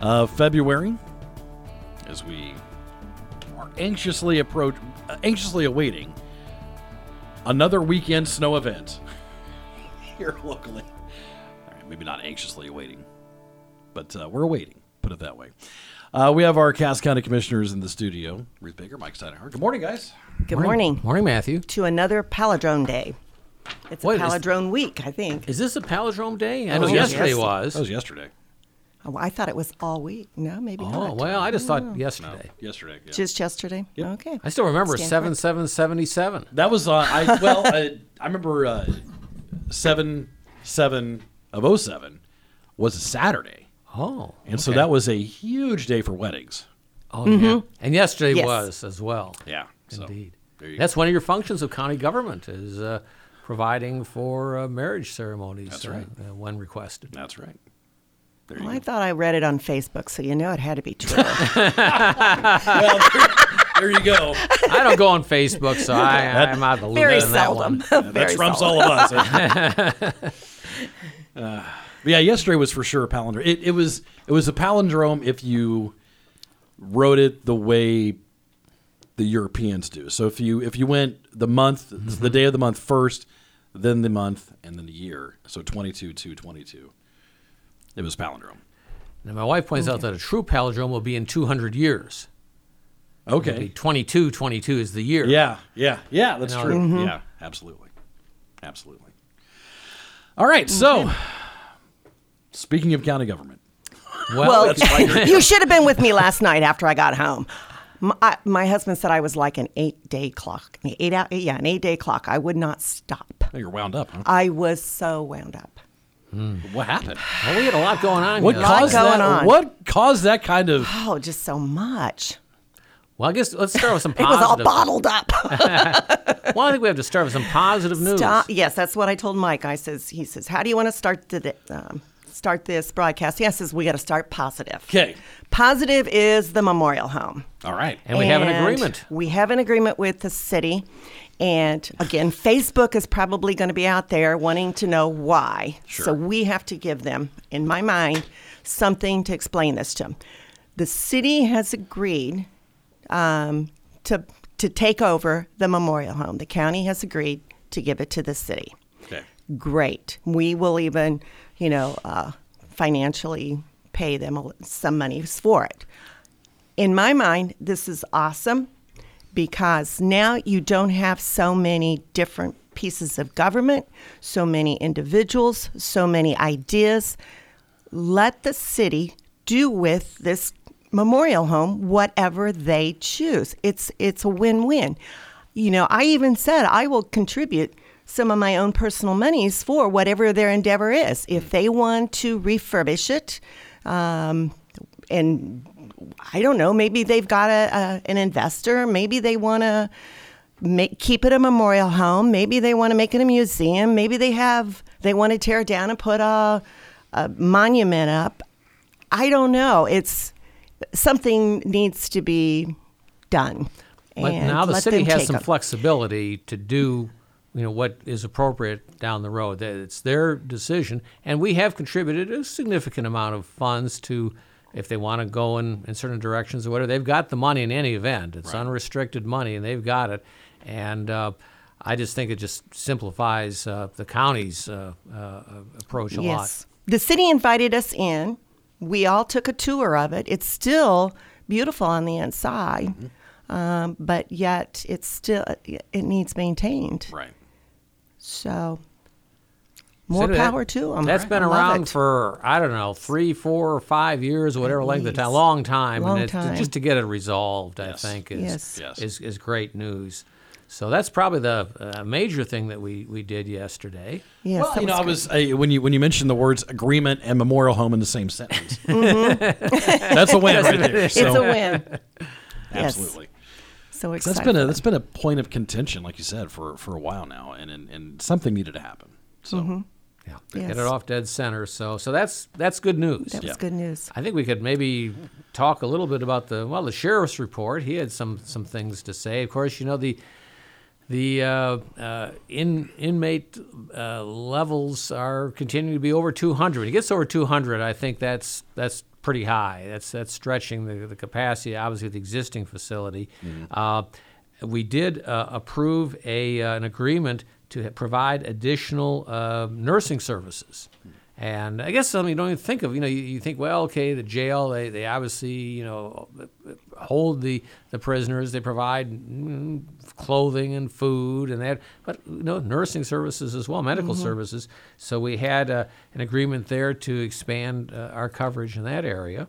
of February as we are anxiously approach uh, anxiously awaiting another weekend snow event here locally. All right, maybe not anxiously awaiting, but uh, we're awaiting, put it that way. Uh, we have our Cass County Commissioners in the studio, Ruth Baker, Mike Steinhardt. Good morning, guys. Good morning. Morning, Matthew. To another Palindrome Day. It's What a is- Palindrome week, I think. Is this a palindrome day? I That know was yesterday yesterday. was. That was yesterday. Oh, I thought it was all week. No, maybe oh not. well, I just thought yesterday. Yesterday. yeah. Just yesterday? Okay. I still remember Stand seven seven seventy seven. That was uh, I well I, I remember uh, seven seven of 07 was a Saturday, Oh, and so that was a huge day for weddings. Oh yeah, and yesterday Yes. was as well. Yeah, so, Indeed. there you That's one of your functions of county government is uh, providing for uh, marriage ceremonies. That's uh, right. uh, when requested. That's right. There you Well, go. I thought I read it on Facebook, so you know it had to be true. well, there, there you go. I don't go on Facebook, so I, I'm out of the loop Very on that seldom. one. That Very trumps seldom. all of us. Uh, yeah, yesterday was for sure a palindrome. It, it was it was a palindrome if you wrote it the way the Europeans do. So if you if you went the month, the day of the month first, then the month, and then the year. So twenty two to twenty two. It was palindrome. Now, my wife points out that a true palindrome will be in 200 years. It'll be Okay. 22, 22 is the year. Yeah, yeah, yeah. That's know, true. Mm-hmm. Yeah, absolutely, absolutely. All right. So, speaking of county government, Well, Well, you should have been with me last night after I got home. My, I- my husband said I was like an eight day clock. An Eight out, yeah, an eight day clock. I would not stop. oh, you're wound up. Huh? I was so wound up. What happened? well, we had a lot going on What here. Lot caused going that? on. What caused that kind of? Oh, just so much. Well, I guess let's start with some positive. It was all positive. bottled up. Well, I think we have to start with some positive news. Stop. Yes, that's what I told Mike. I says, he says, how do you want to start the um, start this broadcast? He says we got to start positive. Okay. Positive is the memorial home. All right. And we have an agreement. We have an agreement with the city. And again, Facebook is probably going to be out there wanting to know why. So we have to give them, in my mind, something to explain this to them. The city has agreed um, to to take over the memorial home. The county has agreed to give it to the city. Okay. Great. We will even, you know, uh, financially pay them some money for it. In my mind, this is awesome because now you don't have so many different pieces of government, so many individuals, so many ideas. Let the city do with this memorial home whatever they choose. It's it's a win-win. You know, I even said I will contribute some of my own personal monies for whatever their endeavor is. If they want to refurbish it, um, and I don't know, maybe they've got a, a an investor, maybe they want to make keep it a memorial home, maybe they want to make it a museum, maybe they have they want to tear it down and put a, a monument up. I don't know. It's something needs to be done. But And now the city has some a- flexibility to do, you know, what is appropriate down the road. That It's their decision, and we have contributed a significant amount of funds to, if they want to go in, in certain directions or whatever. They've got the money in any event. It's unrestricted money, and they've got it. And uh, I just think it just simplifies uh, the county's uh, uh, approach a lot. Yes. The city invited us in. We all took a tour of it. It's still beautiful on the inside, Mm-hmm. um, but yet it's still it needs maintained. Right. So more So that- power to them. That's been around for I don't know three, four, or five years, whatever length of time, long time, Long and it's, time. just to get it resolved, I think is Yes. Yes. is is great news. So that's probably the uh, major thing that we, we did yesterday. Yes, well, you know, I was uh, when you when you mentioned the words agreement and memorial home in the same sentence. That's a win right there. It's a win. Yes. absolutely. So That's excited. been a that's been a point of contention, like you said, for for a while now, and and, and something needed to happen. So Yeah, Yes. get it off dead center. So so that's that's good news. that was Yeah. good news. I think we could maybe talk a little bit about the well, the sheriff's report. He had some some things to say. Of course, you know the the uh, uh, in inmate uh, levels are continuing to be over 200. When it gets over 200, I think that's that's pretty high. That's that's stretching the, the capacity, obviously, of the existing facility. Uh, we did uh, approve a uh, an agreement to provide additional uh, nursing services. And I guess something you don't even think of. You know, you, you think, well, okay, the jail, they, they obviously, you know, hold the, the prisoners. They provide mm, clothing and food and that, but you know, nursing services as well, medical services. So we had uh, an agreement there to expand uh, our coverage in that area.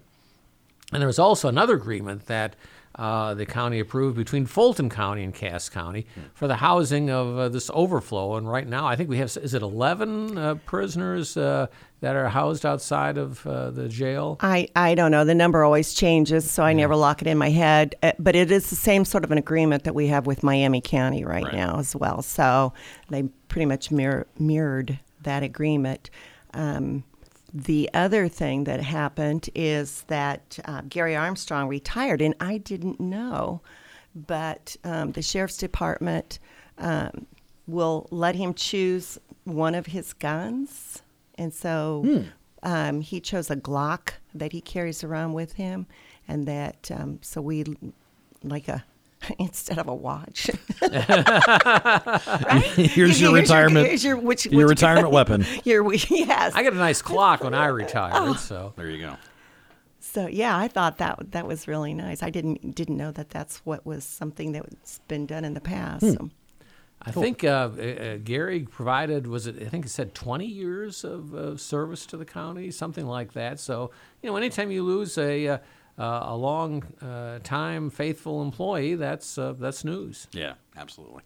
And there was also another agreement that uh, the county approved between Fulton County and Cass County for the housing of uh, this overflow. And right now, I think we have, is it 11 uh, prisoners uh, that are housed outside of uh, the jail? I, I don't know. The number always changes, so I never lock it in my head. Uh, But it is the same sort of an agreement that we have with Miami County right, Right. now as well. So they pretty much mirror, mirrored that agreement. Um, the other thing that happened is that uh, Gary Armstrong retired, and I didn't know, but um, the sheriff's department um, will let him choose one of his guns. And so um, he chose a Glock that he carries around with him, and that um, so we like a instead of a watch. here's your retirement. Here's your, which, your which- retirement weapon. Your yes. I got a nice clock when I retired, so. There you go. So yeah, I thought that that was really nice. I didn't didn't know that that's what was something that's been done in the past. So. I think uh, uh, uh, Gary provided was it? I think it said 20 years of uh, service to the county, something like that. So you know, anytime you lose a uh, a long uh, time faithful employee, that's uh, that's news. Yeah, absolutely.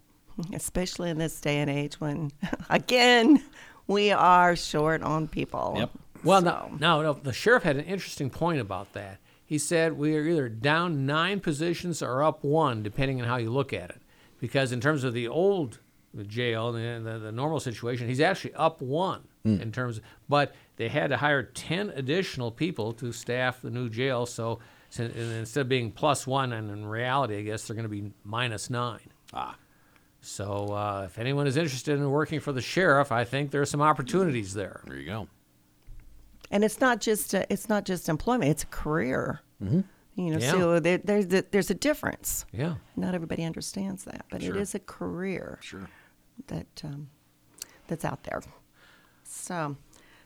especially in this day and age when, again, we are short on people. Yep. Well, So- no, no, no. The sheriff had an interesting point about that. He said we are either down nine positions or up one, depending on how you look at it. Because in terms of the old jail, the, the, the normal situation, he's actually up one in terms. Of, but they had to hire ten additional people to staff the new jail. So, so instead of being plus one, and in reality, I guess they're going to be minus nine. Ah, So, uh, if anyone is interested in working for the sheriff, I think there are some opportunities there. there you go. and it's not just a, it's not just employment; it's a career. Mm-hmm. You know, Yeah. so there, there's a, there's a difference. Yeah. Not everybody understands that, but Sure. it is a career Sure. that um, that's out there. So,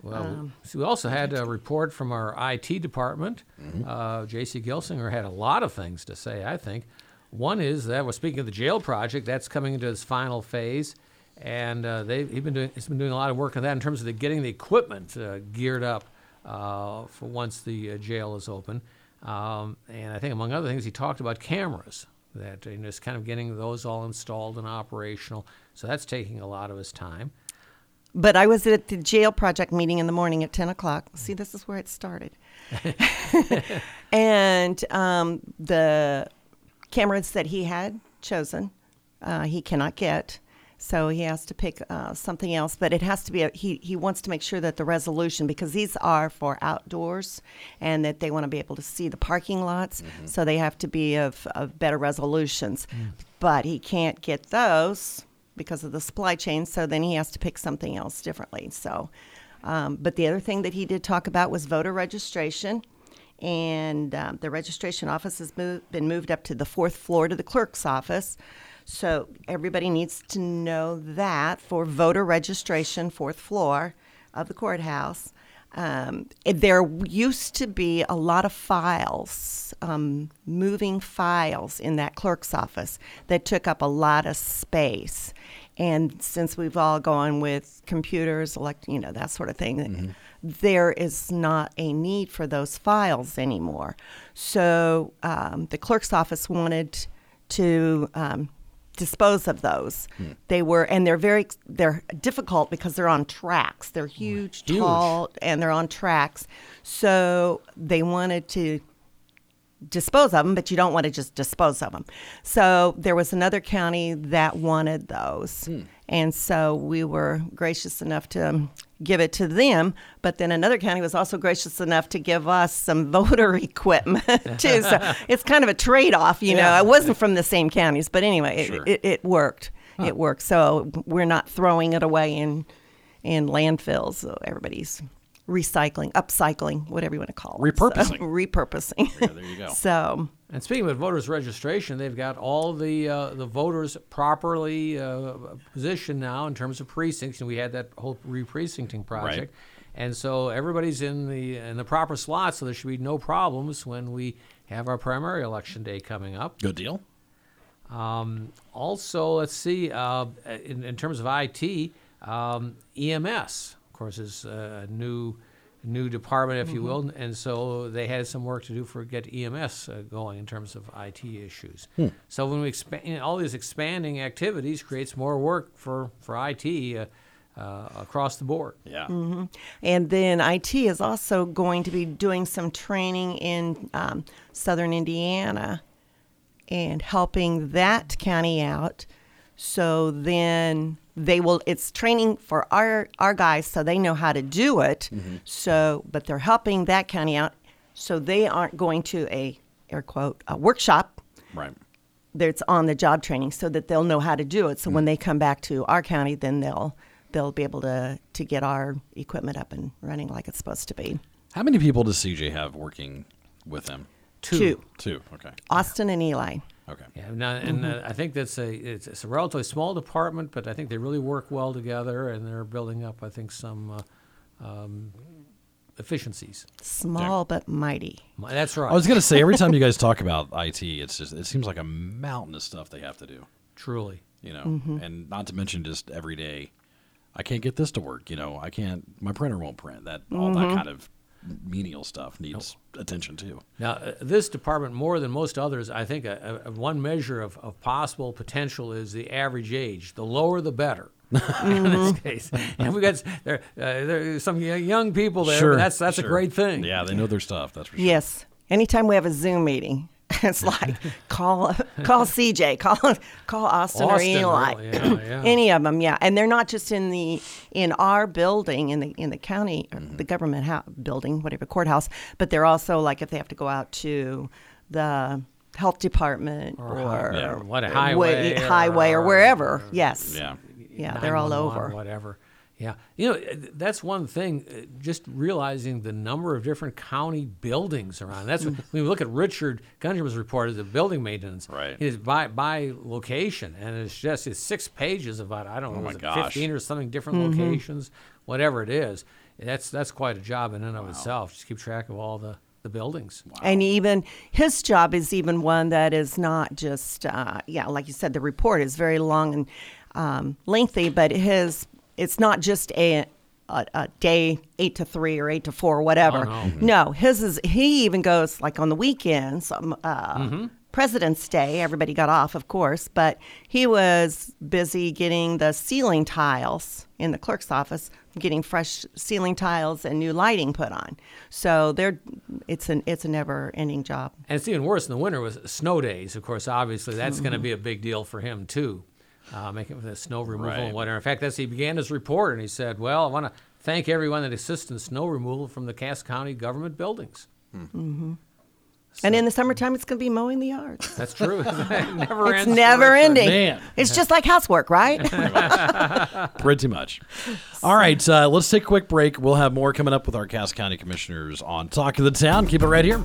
Well, so we also had a report from our IT department. Uh, J.C. Gilsinger had a lot of things to say, I think. One is that we're speaking of the jail project, that's coming into its final phase. And uh, they've he's been, doing, he's been doing a lot of work on that in terms of the, getting the equipment uh, geared up uh, for once the uh, jail is open. Um, and I think, among other things, he talked about cameras, that you know, just kind of getting those all installed and operational. So that's taking a lot of his time. But I was at the jail project meeting in the morning at ten o'clock. See, this is where it started. and um, the cameras that he had chosen, uh, he cannot get. So he has to pick uh, something else, but it has to be. A, he he wants to make sure that the resolution, because these are for outdoors, and that they want to be able to see the parking lots, so they have to be of, of better resolutions. But he can't get those because of the supply chain. So then he has to pick something else differently. So, um, but the other thing that he did talk about was voter registration, and um, the registration office has been moved up to the fourth floor to the clerk's office. So everybody needs to know that for voter registration, fourth floor of the courthouse. Um, there used to be a lot of files, um, moving files in that clerk's office that took up a lot of space. And since we've all gone with computers, elect, you know, that sort of thing, there is not a need for those files anymore. So um, the clerk's office wanted to um, dispose of those. Hmm. They were, and they're very they're difficult because they're on tracks. They're oh, huge, Huge. tall, and they're on tracks. So they wanted to dispose of them, but you don't want to just dispose of them. So there was another county that wanted those. Hmm. And so we were gracious enough to give it to them. But then another county was also gracious enough to give us some voter equipment too. So it's kind of a trade off, you know. Yeah. It wasn't from the same counties, but anyway, Sure. it, it, it worked. It worked. So we're not throwing it away in in landfills. So everybody's recycling, upcycling, whatever you want to call it. So, Repurposing. repurposing. Yeah, there you go. so And speaking of voters registration, they've got all the uh, the voters properly uh, positioned now in terms of precincts, and we had that whole re-precincting project. And so everybody's in the in the proper slot, so there should be no problems when we have our primary election day coming up. Good deal. Um, also, let's see, uh, in, in terms of IT, um, EMS, of course, is a new new department, if you will, and so they had some work to do for get EMS uh, going in terms of IT issues. So when we expand, you know, all these expanding activities creates more work for for IT uh, uh, across the board. Yeah. And then IT is also going to be doing some training in um, southern Indiana and helping that county out. So then they will, it's training for our, our guys so they know how to do it. So, but they're helping that county out so they aren't going to a, air quote, a workshop Right. that's on the job training so that they'll know how to do it. So Mm. when they come back to our county, then they'll they'll be able to to get our equipment up and running like it's supposed to be. How many people does CJ have working with him? Two, Two. Okay. Austin and Eli. Okay. Yeah, now, and uh, I think that's a it's, it's a relatively small department, but I think they really work well together, and they're building up, I think, some uh, um, efficiencies. Small but mighty. My- That's right. I was gonna say every time you guys talk about IT, it's just it seems like a mountain of stuff they have to do. truly. You know, Mm-hmm. and not to mention just every day, I can't get this to work. You know, I can't. My printer won't print. That all Mm-hmm. that kind of menial stuff needs attention too. Now, uh, this department, more than most others, I think a, a, one measure of, of possible potential is the average age. The lower, the better. in this case, and we got there, uh, there some young people there. Sure, that's that's sure. a great thing. Yeah, they know their stuff. That's for sure. Yes. Anytime we have a Zoom meeting, it's like call call CJ, call call Austin, or Austin, Eli, really, yeah, yeah. any of them. Yeah, and they're not just in the in our building in the in the county, Mm-hmm. the government ho- building, whatever courthouse, but they're also like if they have to go out to the health department or, hi- Yeah. what, a wa- highway or- highway or wherever. Yes. Yeah. Yeah, they're all over. Whatever. Yeah. You know, uh, that's one thing, uh, just realizing the number of different county buildings around. That's Mm. when we look at Richard Gundram's report as the building maintenance. Right. It is by, by location, and it's just it's six pages about, I don't know, Oh my gosh. 15 or something different Mm-hmm. locations, whatever it is. That's that's quite a job in and of itself. Just keep track of all the, the buildings. And even his job is even one that is not just, uh, yeah, like you said, the report is very long and um, lengthy, but his it's not just a, a a day eight to three or eight to four, whatever. Oh, no. his is he even goes like on the weekends. Um, uh, President's Day, everybody got off, of course, but he was busy getting the ceiling tiles in the clerk's office, getting fresh ceiling tiles and new lighting put on. So they're, it's an it's a never-ending job. And it's even worse in the winter with snow days. Of course, obviously, that's Mm-hmm. going to be a big deal for him too, uh, making it with the snow removal Right. and whatever. In fact, that's he began his report and he said, "Well, I want to thank everyone that assists in snow removal from the Cass County government buildings." And in the summertime, it's going to be mowing the yards. That's true. it never It's ends. never Richard. ending. Man. It's just like housework, right? Pretty much. All right, uh, let's take a quick break. We'll have more coming up with our Cass County Commissioners on Talk of the Town. Keep it right here.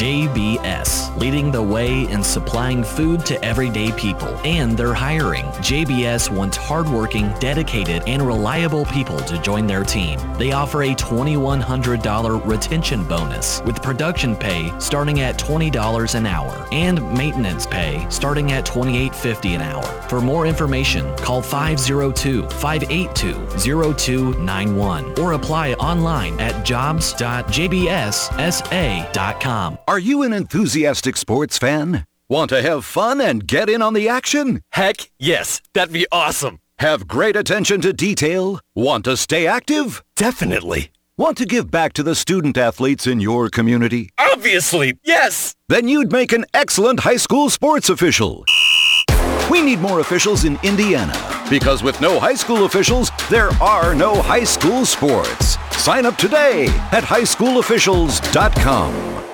JBS, leading the way in supplying food to everyday people. And they're hiring. JBS wants hardworking, dedicated, and reliable people to join their team. They offer a $2,100 retention bonus with production pay starting at $20 an hour and maintenance pay starting at $28.50 an hour. For more information, call 502 582 0291 or apply online at jobs.jbssa.com. Are you an enthusiastic sports fan? Want to have fun and get in on the action? Heck yes, that'd be awesome. Have great attention to detail? Want to stay active? Definitely. Want to give back to the student athletes in your community? Obviously, yes. Then you'd make an excellent high school sports official. We need more officials in Indiana because with no high school officials, there are no high school sports. Sign up today at highschoolofficials.com.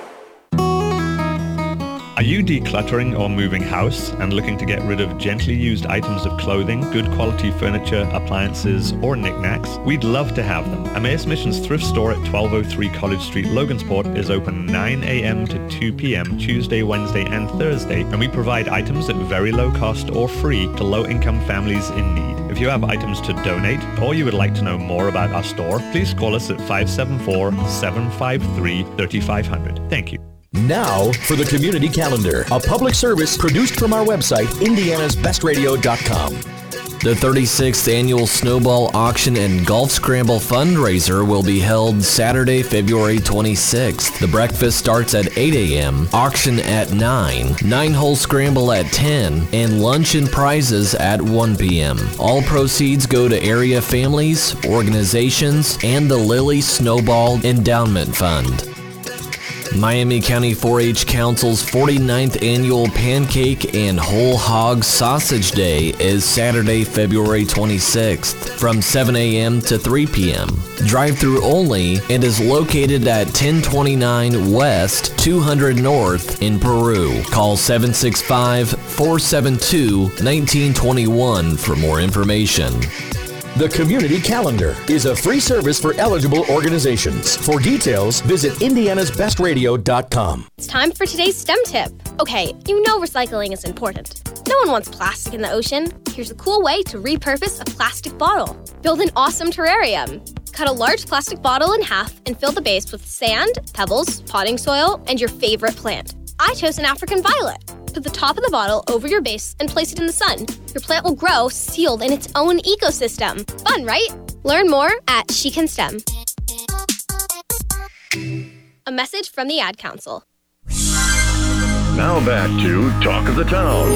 Are you decluttering or moving house and looking to get rid of gently used items of clothing, good quality furniture, appliances, or knickknacks? We'd love to have them. Emmaus Mission's thrift store at 1203 College Street, Logansport is open 9 a.m. to 2 p.m. Tuesday, Wednesday, and Thursday, and we provide items at very low cost or free to low-income families in need. If you have items to donate or you would like to know more about our store, please call us at 574-753-3500. Thank you. Now for the community calendar, a public service produced from our website, indianasbestradio.com. The 36th annual Snowball Auction and Golf Scramble fundraiser will be held Saturday, February 26th. The breakfast starts at 8 a.m., auction at 9, 9 hole scramble at 10, and lunch and prizes at 1 p.m. All proceeds go to area families, organizations, and the Lilly Snowball Endowment Fund. Miami County 4 H Council's 49th annual Pancake and Whole Hog Sausage Day is Saturday, February 26th from 7 a.m. to 3 p.m. Drive through only and is located at 1029 West, 200 North in Peru. Call 765 472 1921 for more information. The Community Calendar is a free service for eligible organizations. For details, visit indianasbestradio.com. It's time for today's STEM tip. Okay, you know recycling is important. No one wants plastic in the ocean. Here's a cool way to repurpose a plastic bottle. Build an awesome terrarium. Cut a large plastic bottle in half and fill the base with sand, pebbles, potting soil, and your favorite plant. I chose an African violet. Put the top of the bottle over your base and place it in the sun. Your plant will grow sealed in its own ecosystem. Fun, right? Learn more at She Can STEM. A message from the Ad Council. Now back to Talk of the Town.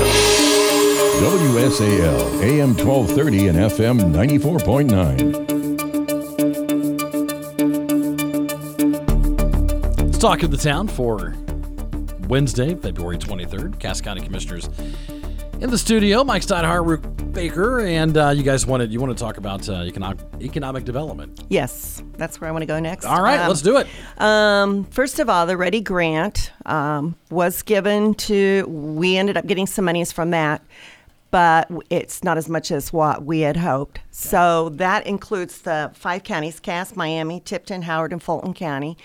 WSAL, AM 1230 and FM 94.9. Talk of the town for Wednesday, February 23rd. Cass County Commissioners in the studio. Mike Steinhardt, Ruth Baker, and uh, you guys wanted you want to talk about uh, economic economic development. Yes, that's where I want to go next. All right, Um, let's do it. Um, first of all, the READI Grant um, was given to. We ended up getting some monies from that, but it's not as much as what we had hoped. So that includes the five counties: Cass, Miami, Tipton, Howard, and Fulton County.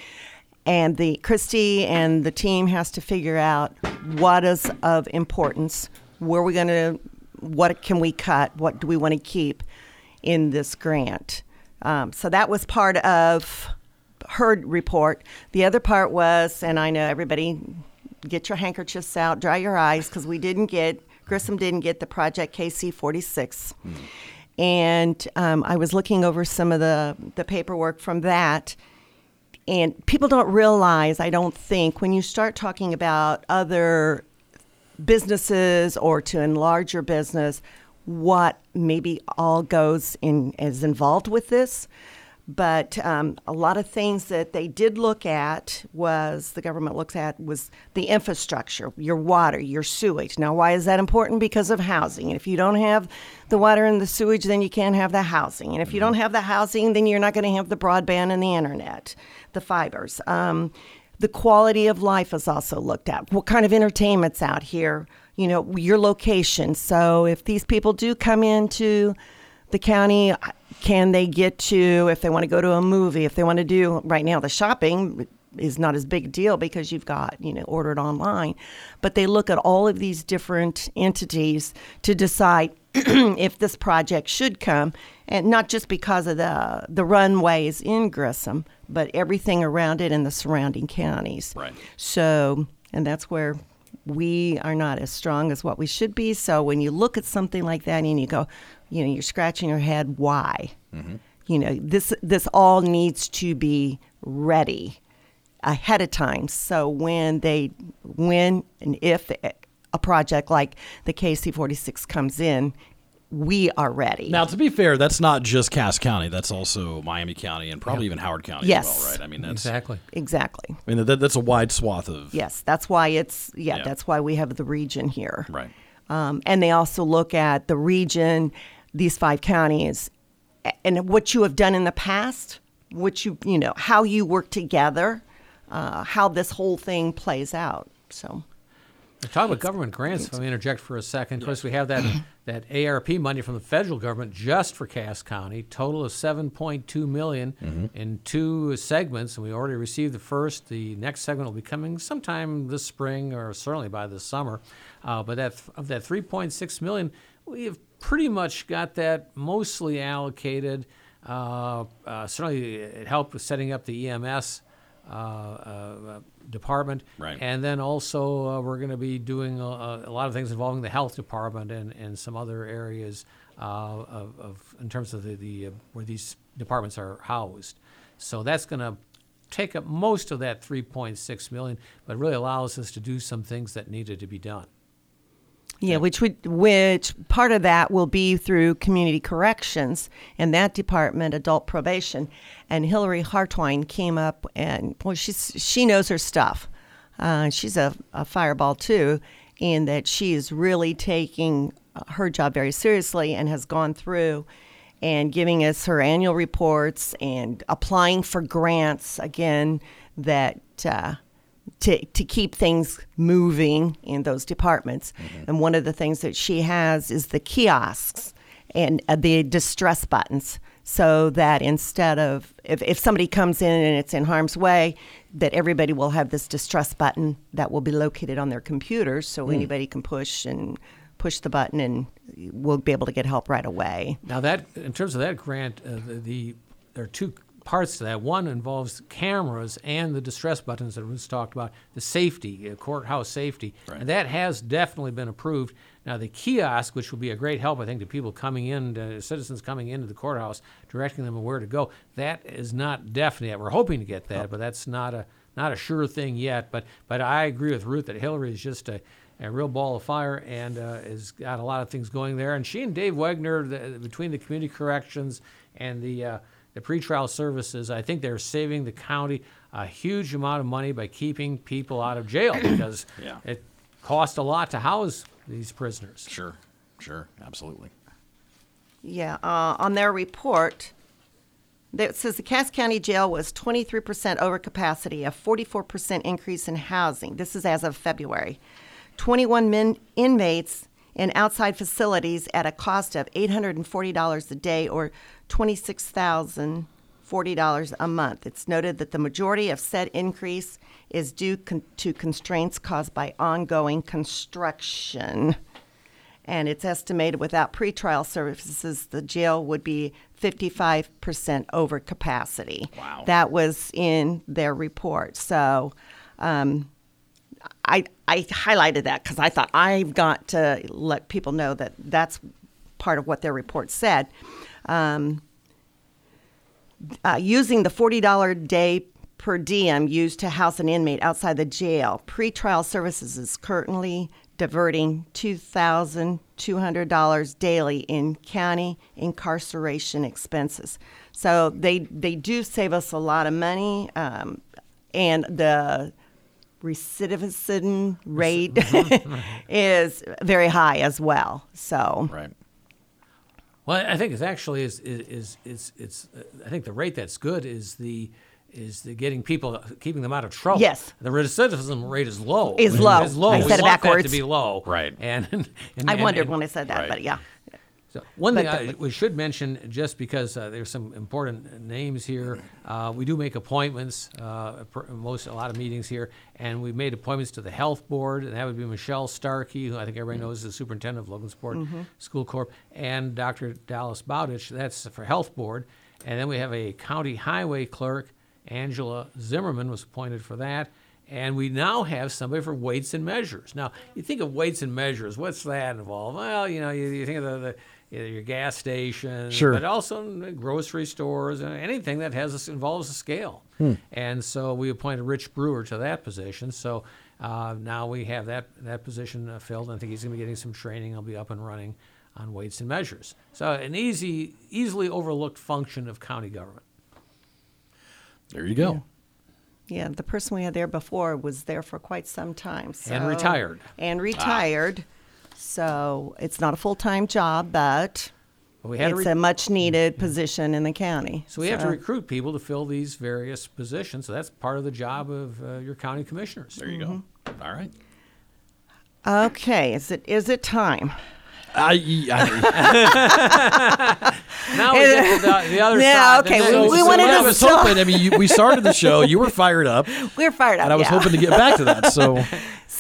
And the Christie and the team has to figure out what is of importance. Where we going to? What can we cut? What do we want to keep in this grant? Um, so that was part of her report. The other part was, and I know everybody, get your handkerchiefs out, dry your eyes, because we didn't get Grissom didn't get the Project KC 46. And um, I was looking over some of the the paperwork from that, and people don't realize, I don't think, when you start talking about other businesses or to enlarge your business, what maybe all goes in is involved with this. But um, a lot of things that they did look at was the government looks at was the infrastructure, your water, your sewage. Now, why is that important? Because of housing. And if you don't have the water and the sewage, then you can't have the housing. And if you don't have the housing, then you're not going to have the broadband and the internet, the fibers. Um, the quality of life is also looked at. What kind of entertainment's out here? You know, your location. So if these people do come into the county, can they get to if they want to go to a movie, if they want to do right now the shopping? is not as big a deal because you've got you know ordered online, but they look at all of these different entities to decide if this project should come, and not just because of the the runways in Grissom, but everything around it and the surrounding counties. Right. So, and that's where we are not as strong as what we should be. So when you look at something like that and you go, you know, you're scratching your head, why? You know, this this all needs to be ready ahead of time. So when they when and if a project like the KC46 comes in, we are ready. Now, to be fair, that's not just Cass County. That's also Miami County and probably even Howard County Yes. as well, right? I mean, that's Exactly. exactly. I mean, that, that's a wide swath of Yes, that's why it's yeah, Yeah. that's why we have the region here. right. Um, and they also look at the region, these five counties, and what you have done in the past, what you you know how you work together, uh, how this whole thing plays out. So Talk about government grants. If I may interject for a second, of course, we have that that ARP money from the federal government just for Cass County, total of 7.2 million in two segments, and we already received the first. The next segment will be coming sometime this spring, or certainly by this summer. Uh, but that of that 3.6 million, we have pretty much got that mostly allocated. Uh, uh, certainly, it helped with setting up the EMS. Uh, uh, department, Right. and then also uh, we're going to be doing a, a lot of things involving the health department and, and some other areas uh, of, of in terms of the, the uh, where these departments are housed. So that's going to take up most of that 3.6 million, but really allows us to do some things that needed to be done. Yeah, which would which part of that will be through community corrections and that department, adult probation. And Hillary Hartwine came up and boy, she's she knows her stuff. Uh, she's a, a fireball too, in that she is really taking uh, her job very seriously and has gone through and giving us her annual reports and applying for grants again that uh, to, to keep things moving in those departments. And one of the things that she has is the kiosks and uh, the distress buttons so that instead of if, if somebody comes in and it's in harm's way that everybody will have this distress button that will be located on their computers so anybody can push and push the button and we'll be able to get help right away. Now that, in terms of that grant, uh, the, the there are two parts to that. One involves cameras and the distress buttons that Ruth talked about, the safety, uh, courthouse safety, and that has definitely been approved. Now the kiosk, which will be a great help, I think, to people coming in, uh, citizens coming into the courthouse, directing them where to go. That is not definite yet. We're hoping to get that, but that's not a not a sure thing yet. But but I agree with Ruth that Hillary is just a a real ball of fire and uh, has got a lot of things going there. And she and Dave Wegner, the, between the community corrections and the uh, the pretrial services, I think they're saving the county a huge amount of money by keeping people out of jail because Yeah. it costs a lot to house these prisoners. Sure, sure, absolutely. Yeah, uh, on their report, that says the Cass County Jail was 23% over capacity, a 44% increase in housing. This is as of February. 21 min- inmates in outside facilities at a cost of $840 a day or $26,040 a month. It's noted that the majority of said increase is due con- to constraints caused by ongoing construction and it's estimated without pretrial services, the jail would be 55% over capacity. Wow. That was in their report. So um, I, I highlighted that because I thought I've got to let people know that that's part of what their report said. Um, uh, using the $40 day per diem used to house an inmate outside the jail, pretrial services is currently diverting $2,200 daily in county incarceration expenses. So they, they do save us a lot of money, um, and the recidivism rate is very high as well. So Right. Well, I think it's actually is is is it's, it's uh, I think the rate that's good is the is the getting people keeping them out of trouble. Yes. the recidivism rate is low. Is low. Is low. I we said it want that backwards. to be low. Right. And, and I and- wondered and- when I said that, Right. but yeah. So one But thing I, we should mention, just because uh, there's some important names here, uh, we do make appointments. Uh, most a lot of meetings here, and we've made appointments to the health board, and that would be Michelle Starkey, who I think everybody knows is the superintendent of Logansport Mhm. School Corp, and Dr. Dallas Bowditch. That's for health board, and then we have a county highway clerk. Angela Zimmerman was appointed for that. And we now have somebody for weights and measures. Now, you think of weights and measures, what's that involve? Well, you know, you, you think of the, the your gas station, Sure. but also grocery stores, and anything that has involves a scale. Hmm. And so we appointed Rich Brewer to that position. So uh, now we have that that position uh, filled. I think he's going to be getting some training. He'll be up and running on weights and measures. So an easy, easily overlooked function of county government. There you go. Yeah, the person we had there before was there for quite some time. So, And retired. And retired. So it's not a full time job, but But we had it's re- a much needed position in the county. So we have to recruit people to fill these various positions. So that's part of the job of uh, your county commissioners. There you go. All right. Okay, is it is it time? I, Now we get to the, the other Yeah, side. the okay, next- we- we So wanted I was hoping. I mean, you, we started the show. You were fired up, We're fired up. and I was yeah. hoping to get back to that. So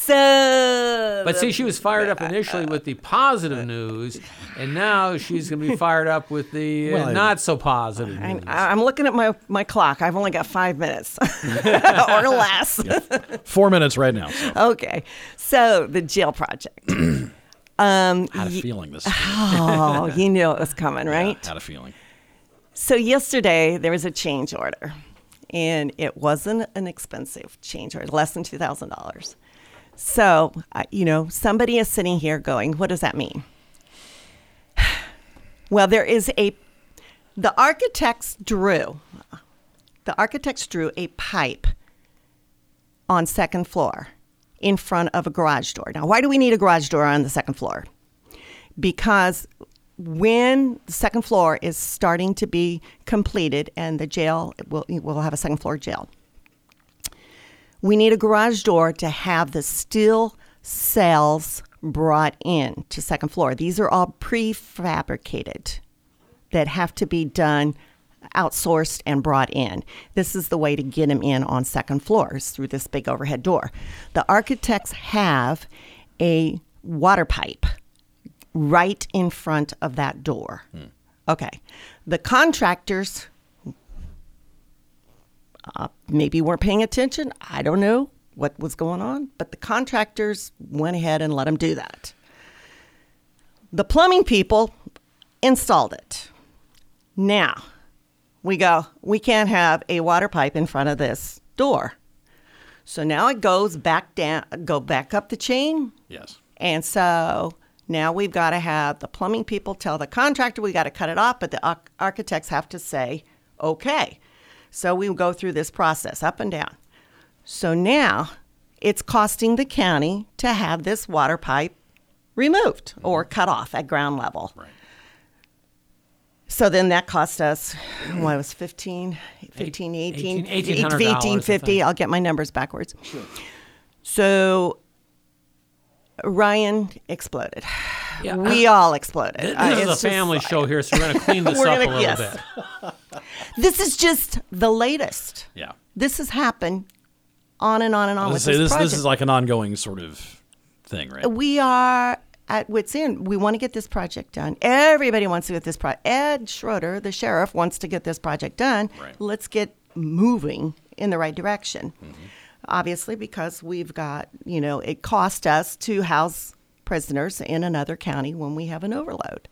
So, But see, she was fired up initially with the positive news, and now she's going to be fired up with the uh, Well, not so positive I'm, news. I'm looking at my, my clock. I've only got five minutes or less. four minutes right now. So Okay, so the jail project. um, I had a y- feeling this. Oh, you knew it was coming, right? had a feeling. So yesterday there was a change order, and it wasn't an expensive change order, less than two thousand dollars. So uh, you know, somebody is sitting here going, "What does that mean?" Well, there is a the architects drew the architects drew a pipe on second floor in front of a garage door. Now, why do we need a garage door on the second floor? Because when the second floor is starting to be completed and the jail will will have a second floor jail, we need a garage door to have the steel cells brought in to second floor. These are all prefabricated that have to be done outsourced and brought in. This is the way to get them in on second floors through this big overhead door. The architects have a water pipe right in front of that door. Hmm. Okay. The contractors uh, maybe weren't paying attention. I don't know what was going on, but the contractors went ahead and let them do that. The plumbing people installed it. Now, we go, we can't have a water pipe in front of this door. So now it goes back down, go back up the chain. Yes. And so now we've got to have the plumbing people tell the contractor we got to cut it off, but the architects have to say, okay. So we go through this process up and down. So now it's costing the county to have this water pipe removed or cut off at ground level. Right. So then that cost us, what it was 15, 15, 18, 18 $1,800, I 1850. think. I'll get my numbers backwards. Sure. So Ryan exploded. Yeah, we all exploded. This Uh, is a family show here, so we're going to clean this up gonna- a little yes. bit. This is just the latest. Yeah. This has happened on and on and on I with was say this, this. This is like an ongoing sort of thing, right? We are at wits end. We want to get this project done. Everybody wants to get this project. Ed Schroeder, the sheriff, wants to get this project done. Right. Let's get moving in the right direction. Mm-hmm. Obviously, because we've got, you know, it cost us to house prisoners in another county when we have an overload.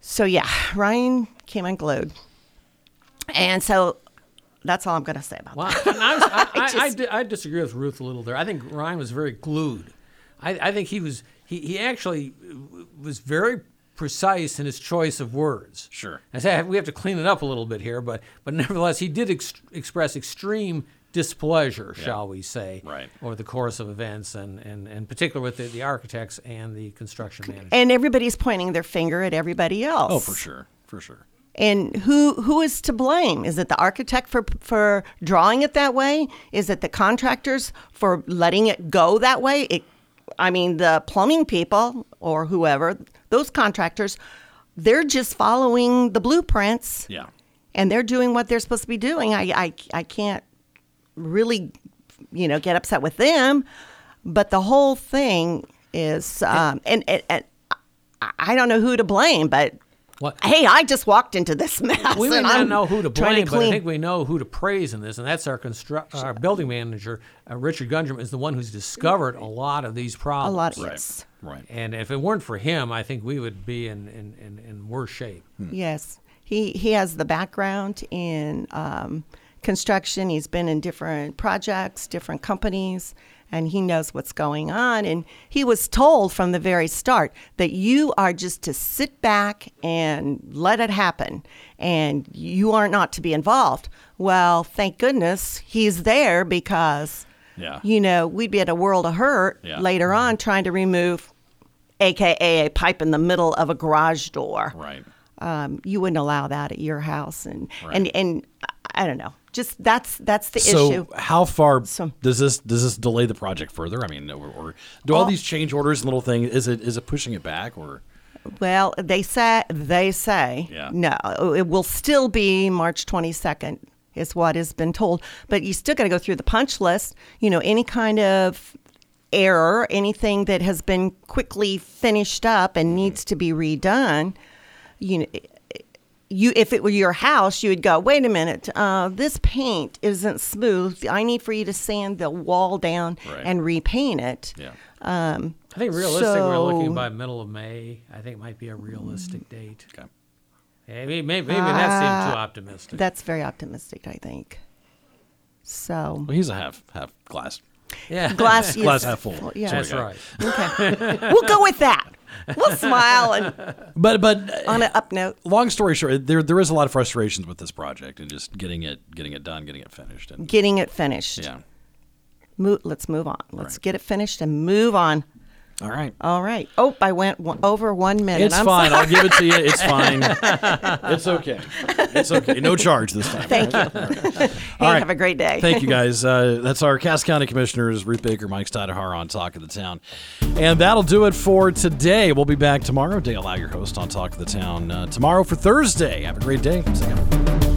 So, yeah, Ryan came unglued. And so that's all I'm going to say about Wow. that. I, was, I, I, I, just- di- I disagree with Ruth a little there. I think Ryan was very glued. I, I think he was he, he actually uh, was very precise in his choice of words. Sure. I say we have to clean it up a little bit here, but but nevertheless, he did ex- express extreme displeasure, shall we say, Right. over the course of events, and and in particular with the, the architects and the construction manager. And everybody's pointing their finger at everybody else. Oh, for sure, for sure. And who who is to blame? Is it the architect for for drawing it that way? Is it the contractors for letting it go that way? It, I mean, the plumbing people or whoever, those contractors they're just following the blueprints Yeah. and they're doing what they're supposed to be doing. I, I, I can't really, you know, get upset with them, but the whole thing is, um, and, and, and I- I don't know who to blame, but What? hey, I just walked into this mess. We may not I'm know who to trying blame, but I think we know who to praise in this, and that's our construct, our building manager, uh, Richard Gundrum, is the one who's discovered a lot of these problems. a lot of yes, Right. And if it weren't for him, I think we would be in, in, in, in worse shape. yes. He he has the background in um, construction. He's been in different projects, different companies, and he knows what's going on. And he was told from the very start that you are just to sit back and let it happen, and you are not to be involved. Well, thank goodness he's there because, Yeah. you know, we'd be at a world of hurt Yeah. later on trying to remove, AKA a pipe in the middle of a garage door Right. um, you wouldn't allow that at your house and Right. and and I don't know. Just that's that's the So issue. how far So- does this does this delay the project further? I mean, or, or do all Oh. these change orders and little things is it is it pushing it back or Well, they say they say Yeah. no. It will still be March twenty second. Is what has been told, but you still got to go through the punch list. You know, any kind of error, anything that has been quickly finished up and mm-hmm. needs to be redone. You know, you if it were your house, you would go, wait a minute, uh, this paint isn't smooth. I need for you to sand the wall down Right. and repaint it. yeah? Um, I think realistic, we're looking by middle of May. I think might be a realistic date. Okay. Maybe, maybe, maybe that seemed too Uh, optimistic. That's very optimistic, I think. So Well, he's a half half glass. yeah. glass, Glass half full. Yeah, That's right. okay. we'll go with that. We'll smile and But but on an up note. long story short, there there is a lot of frustrations with this project and just getting it getting it done, getting it finished, and Getting it finished. yeah. Mo- let's move on. Let's Right. get it finished and move on. All right. All right. Oh, I went one, over one minute. It's I'm fine. sorry. I'll give it to you. It's fine. it's okay. It's okay. No charge this time. Thank you. All Hey, have a great day. Thank you, guys. Uh, that's our Cass County Commissioners, Ruth Baker, Mike Stajduhar on Talk of the Town. And that'll do it for today. We'll be back tomorrow. Dale Lau, your host on Talk of the Town, uh, tomorrow for Thursday. Have a great day. See ya.